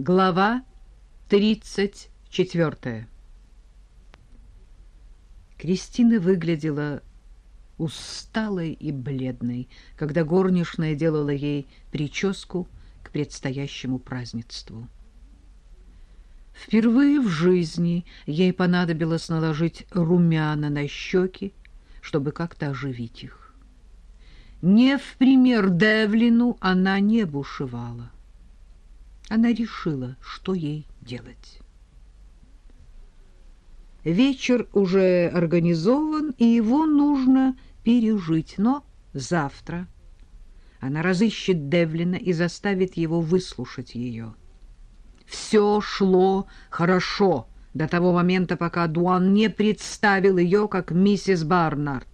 Глава 34. Кристина выглядела усталой и бледной, когда горничная делала ей прическу к предстоящему празднеству. Впервые в жизни ей понадобилось наложить румяна на щеки, чтобы как-то оживить их. Не в пример Девлину она не бушевала. Она решила, что ей делать. Вечер уже организован, и его нужно пережить, но завтра она разыщет Девлина и заставит его выслушать ее. Все шло хорошо до того момента, пока Дуан не представил ее как миссис Барнард.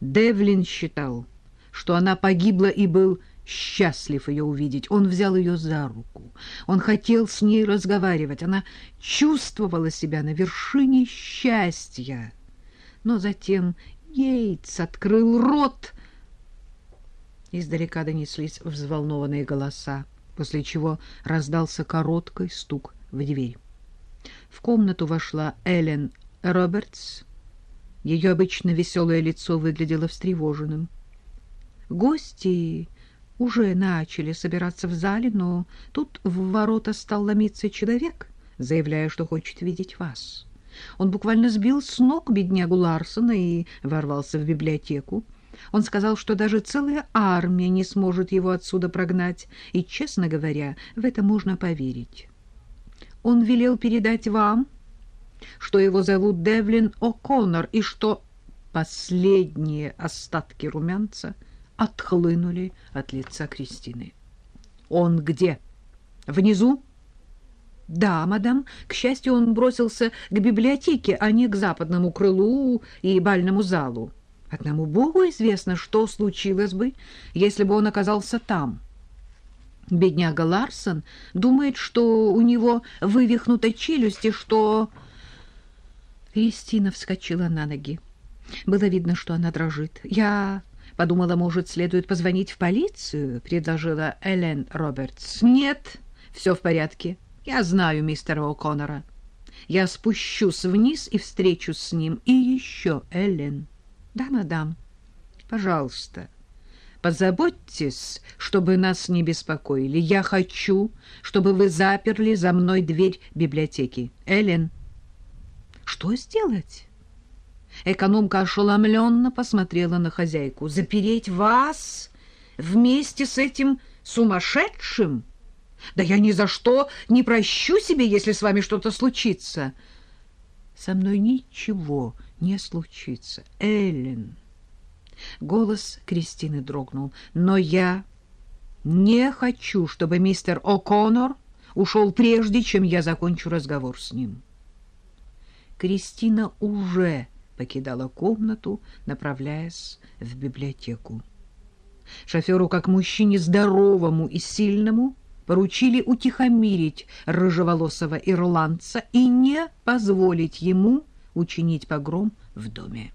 Девлин считал, что она погибла и был счастлив ее увидеть. Он взял ее за руку. Он хотел с ней разговаривать. Она чувствовала себя на вершине счастья. Но затем Йейтс открыл рот. Издалека донеслись взволнованные голоса, после чего раздался короткий стук в дверь. В комнату вошла Эллен Робертс. Ее обычно веселое лицо выглядело встревоженным. Гости уже начали собираться в зале, но тут в ворота стал ломиться человек, заявляя, что хочет видеть вас. Он буквально сбил с ног беднягу Ларсона и ворвался в библиотеку. Он сказал, что даже целая армия не сможет его отсюда прогнать, и, честно говоря, в это можно поверить. Он велел передать вам, что его зовут Девлин О'Коннор, и что последние остатки румянца — отхлынули от лица Кристины. «Он где? Внизу?» «Да, мадам. К счастью, он бросился к библиотеке, а не к западному крылу и бальному залу. Одному Богу известно, что случилось бы, если бы он оказался там». Бедняга Ларсон думает, что у него вывихнута челюсть и что... Кристина вскочила на ноги. Было видно, что она дрожит. «Я Подумала, может, следует позвонить в полицию, предложила Элен Робертс. Нет, все в порядке. Я знаю мистера О'Коннора. Я спущусь вниз и встречусь с ним. И еще, Элен. Да, мадам. Пожалуйста, позаботьтесь, чтобы нас не беспокоили. Я хочу, чтобы вы заперли за мной дверь библиотеки. Элен. Что сделать? Экономка ошеломленно посмотрела на хозяйку. «Запереть вас вместе с этим сумасшедшим? Да я ни за что не прощу себе, если с вами что-то случится». «Со мной ничего не случится, Эллен». Голос Кристины дрогнул. «Но я не хочу, чтобы мистер О'Коннор ушел прежде, чем я закончу разговор с ним». Кристина уже покидала комнату, направляясь в библиотеку. Шоферу, как мужчине здоровому и сильному, поручили утихомирить рыжеволосого ирландца и не позволить ему учинить погром в доме.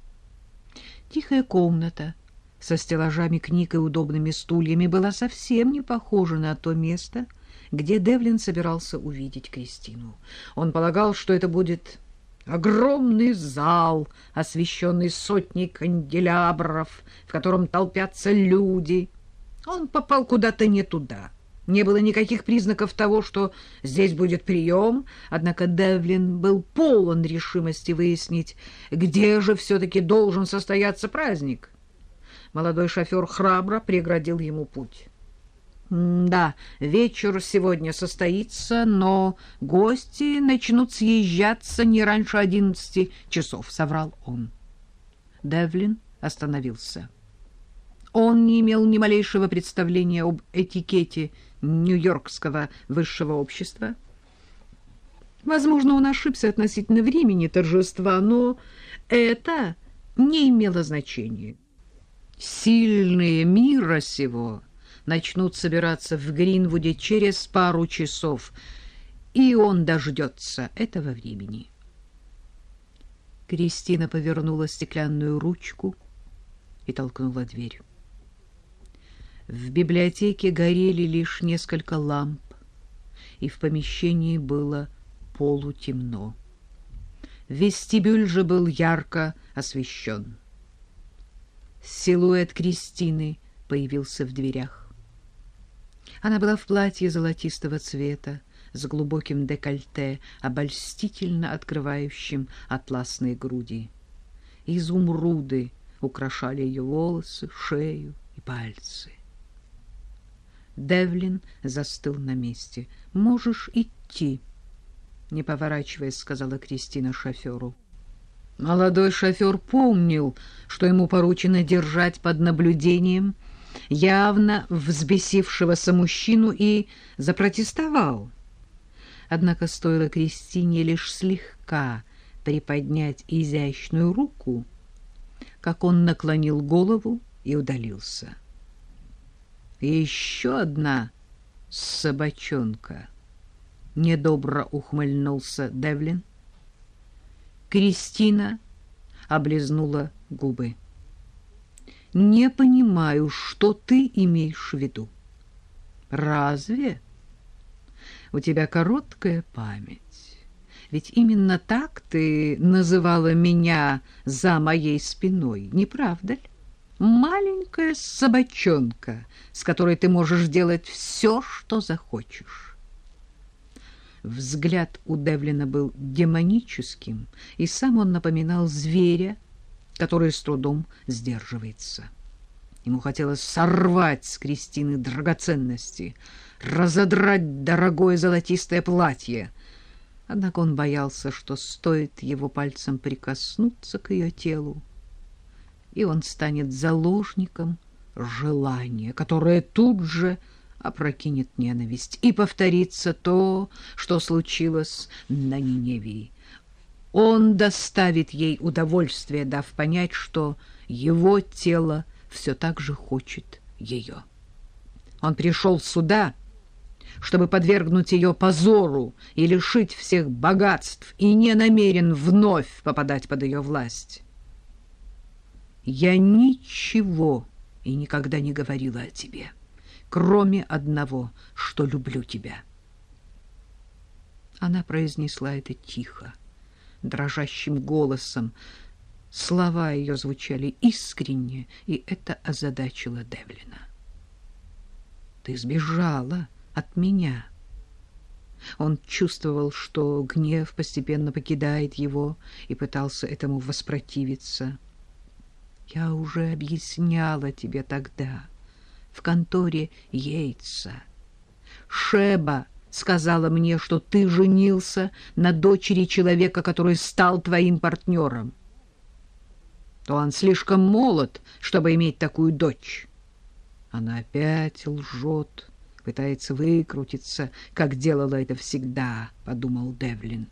Тихая комната со стеллажами книг и удобными стульями была совсем не похожа на то место, где Девлин собирался увидеть Кристину. Он полагал, что это будет Огромный зал, освещенный сотней канделябров, в котором толпятся люди. Он попал куда-то не туда. Не было никаких признаков того, что здесь будет прием, однако Девлин был полон решимости выяснить, где же все-таки должен состояться праздник. Молодой шофер храбро преградил ему путь. Да, вечер сегодня состоится, но гости начнут съезжаться не раньше одиннадцати часов, — соврал он. Девлин остановился. Он не имел ни малейшего представления об этикете нью-йоркского высшего общества. Возможно, он ошибся относительно времени торжества, но это не имело значения. Сильные мира сего — начнут собираться в Гринвуде через пару часов, и он дождется этого времени. Кристина повернула стеклянную ручку и толкнула дверь. В библиотеке горели лишь несколько ламп, и в помещении было полутемно. Вестибюль же был ярко освещен. Силуэт Кристины появился в дверях. Она была в платье золотистого цвета, с глубоким декольте, обольстительно открывающим атласные груди. Изумруды украшали ее волосы, шею и пальцы. Девлин застыл на месте. «Можешь идти», — не поворачиваясь, сказала Кристина шоферу. Молодой шофер помнил, что ему поручено держать под наблюдением явно взбесившегося мужчину и запротестовал. Однако стоило Кристине лишь слегка приподнять изящную руку, как он наклонил голову и удалился. Еще одна собачонка. Недобро ухмыльнулся Девлин. Кристина облизнула губы. Не понимаю, что ты имеешь в виду. Разве? У тебя короткая память. Ведь именно так ты называла меня за моей спиной, не правда ли? Маленькая собачонка, с которой ты можешь делать все, что захочешь. Взгляд у Девлина был демоническим, и сам он напоминал зверя, который с трудом сдерживается. Ему хотелось сорвать с Кристины драгоценности, разодрать дорогое золотистое платье. Однако он боялся, что стоит его пальцем прикоснуться к ее телу, и он станет заложником желания, которое тут же опрокинет ненависть, и повторится то, что случилось на Ниневии. Он доставит ей удовольствие, дав понять, что его тело все так же хочет ее. Он пришел сюда, чтобы подвергнуть ее позору и лишить всех богатств, и не намерен вновь попадать под ее власть. Я ничего и никогда не говорила о тебе, кроме одного, что люблю тебя. Она произнесла это тихо, дрожащим голосом. Слова ее звучали искренне, и это озадачило Девлина. «Ты сбежала от меня». Он чувствовал, что гнев постепенно покидает его, и пытался этому воспротивиться. «Я уже объясняла тебе тогда, в конторе Йейтса. Шеба сказала мне, что ты женился на дочери человека, который стал твоим партнером. То он слишком молод, чтобы иметь такую дочь. Она опять лжет, пытается выкрутиться, как делала это всегда, — подумал Девлин.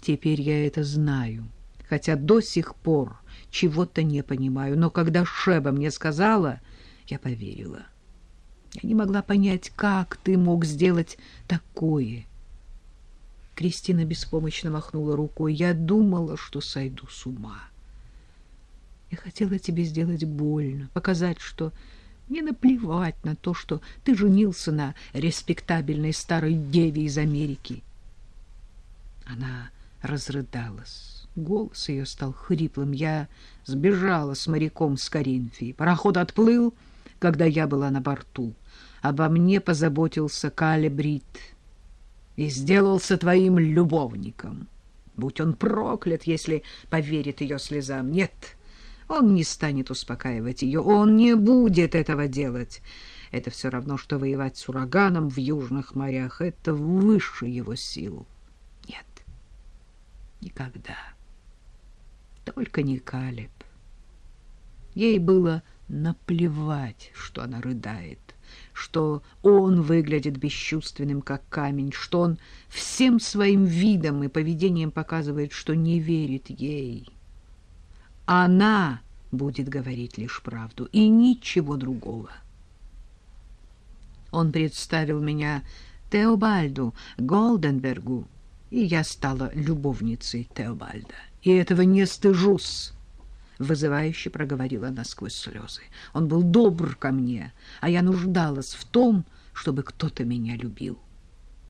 Теперь я это знаю, хотя до сих пор чего-то не понимаю, но когда Шеба мне сказала, я поверила. — я не могла понять, как ты мог сделать такое. Кристина беспомощно махнула рукой. Я думала, что сойду с ума. Я хотела тебе сделать больно, показать, что мне наплевать на то, что ты женился на респектабельной старой деве из Америки. Она разрыдалась. Голос ее стал хриплым. Я сбежала с моряком с Коринфии. Пароход отплыл, когда я была на борту обо мне позаботился Калебрит и сделался твоим любовником. Будь он проклят, если поверит ее слезам. Нет, он не станет успокаивать ее, он не будет этого делать. Это все равно, что воевать с ураганом в южных морях. Это выше его сил. Нет, никогда. Только не Калеб. Ей было наплевать, что она рыдает что он выглядит бесчувственным, как камень, что он всем своим видом и поведением показывает, что не верит ей. Она будет говорить лишь правду и ничего другого. Он представил меня Теобальду Голденбергу, и я стала любовницей Теобальда. И этого не стыжусь. — вызывающе проговорила она сквозь слезы. Он был добр ко мне, а я нуждалась в том, чтобы кто-то меня любил.